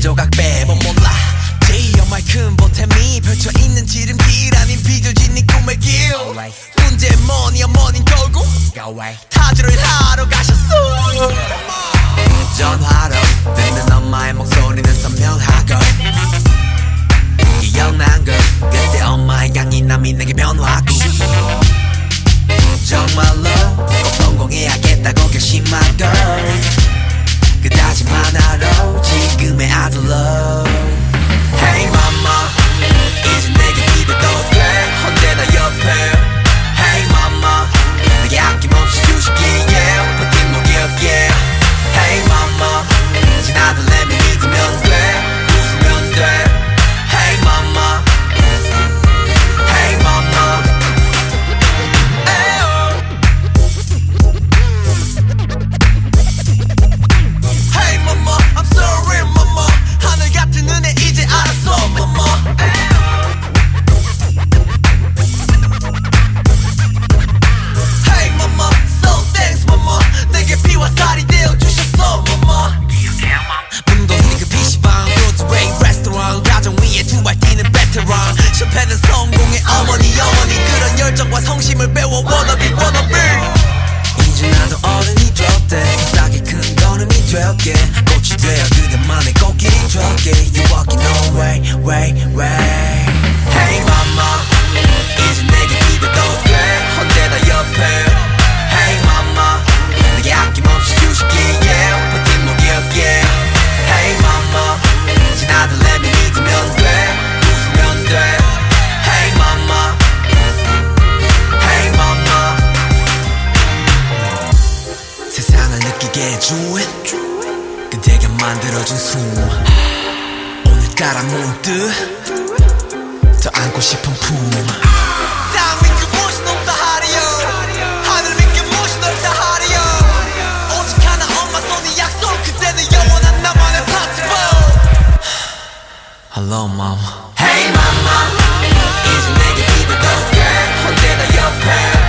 조각 빼면 몰라. 큰 보탬이 펼쳐있는 지름길 아닌 비춰진 네 꿈의 길 문제 뭐니 어머닌 결국 타주를 하러 가셨어 전화로 듣는 엄마의 목소리는 선명하고 기억난 걸 그때 엄마의 강인함이 내게 변화하고 정말로 꼭 성공해야겠다고 결심한 걸 그다짐 하나 걸음이 되었게 꽃이 되어 그대만의 꽃길이 되었게 You walking away, way, way Hey mama 이제 내게 기대도 돼 언제나 옆에 Hey mama 내게 아낌없이 주시기에 버팀목 기억해 Hey mama 이제 나도 내면 믿으면 돼 웃으면 돼 Hey mama Hey mama 세상을 느끼게 해준 그대가 만들어준 숨 오늘따라 문득 더 안고 싶은 품 땅 위에 무엇이 높다 하리요 하늘 위에 무엇이 높다 하리요 오직 하나 엄마 손이 약속 그때는 영원한 나만의 possible Hello mama Hey mama 이제 내게 기대도 돼 언제나 옆에